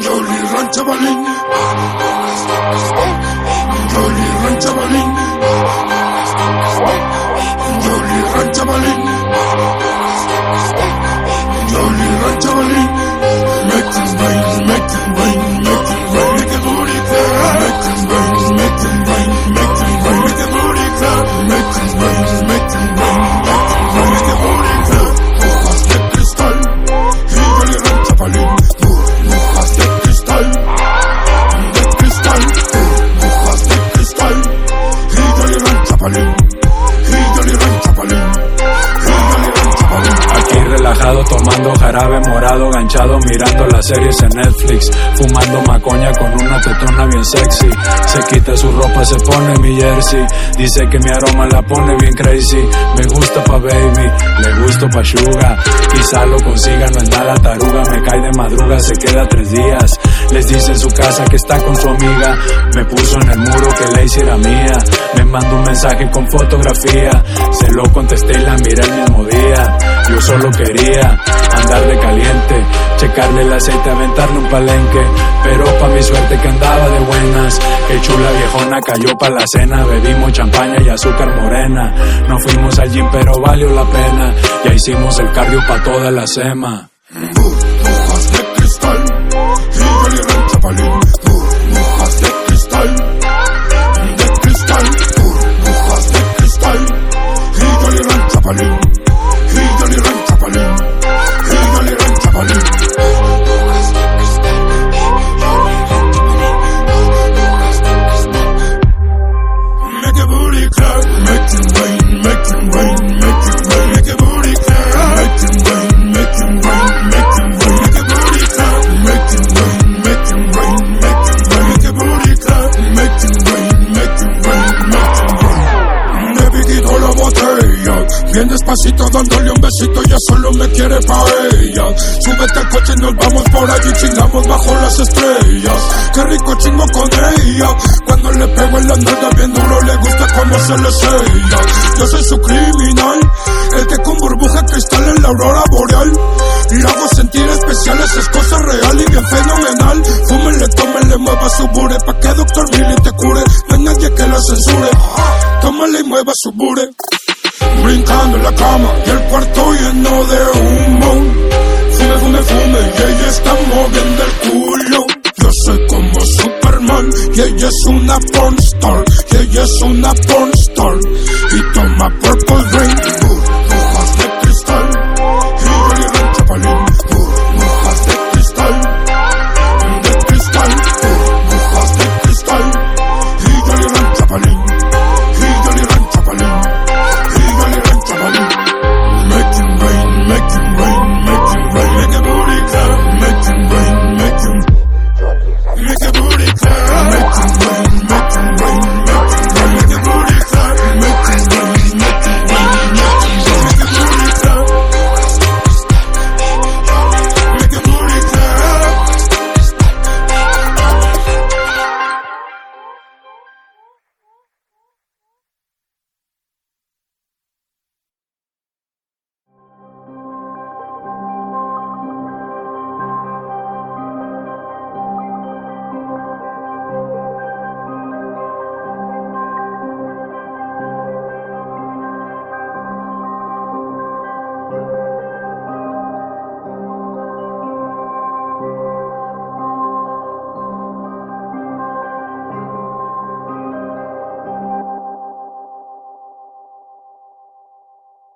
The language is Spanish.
Jolie Ranchabalín. Jolie properly relajado tomando jarabe morado, ganchado mirando las series en Netflix, fumando macoña con una tetona bien sexy. Se quita su ropa, se pone mi jersey, dice que mi aroma la pone bien crazy. Me gusta pa' baby, le gusto pa' sugar, quizá lo consiga, no es nada taruga, me cae de madruga, se queda tres días. Les dice en su casa que está con su amiga, me puso en el muro que la hiciera mía, me mandó un mensaje con fotografía, se lo contesté quería andar de caliente, checarle el aceite, aventarle un palenque. Pero pa' mi suerte que andaba de buenas, que chula viejona cayó pa' la cena. Bebimos champaña y azúcar morena. No fuimos al pero valió la pena. Ya hicimos el cardio pa' toda la sema. Bien despacito dándole un besito, ya solo me quiere pa' ella. Súbete al coche y nos vamos por allí, chingamos bajo las estrellas. Qué rico chingo con ella, cuando le pego en la nalga bien duro, le gusta cuando se le sella. Yo soy su criminal, el que con burbuja cristal en la aurora boreal. Le hago sentir especial, esa es cosa real y bien fenomenal. Fúmele, tómele, mueva su bure, pa' que Doctor Billy te cure. No hay nadie que la censure. Tómale y mueva su bure brincando en la cama y el cuarto lleno de humo. Fume, fume, fume y ella está moviendo el culo. Yo soy como Superman y ella es una pornstar, y ella es una pornstar. Y toma purple drink, burbujas de cristal. Y yo llevo el chapalín, burbujas de cristal. De cristal, burbujas de cristal. Y yo llevo el chapalín.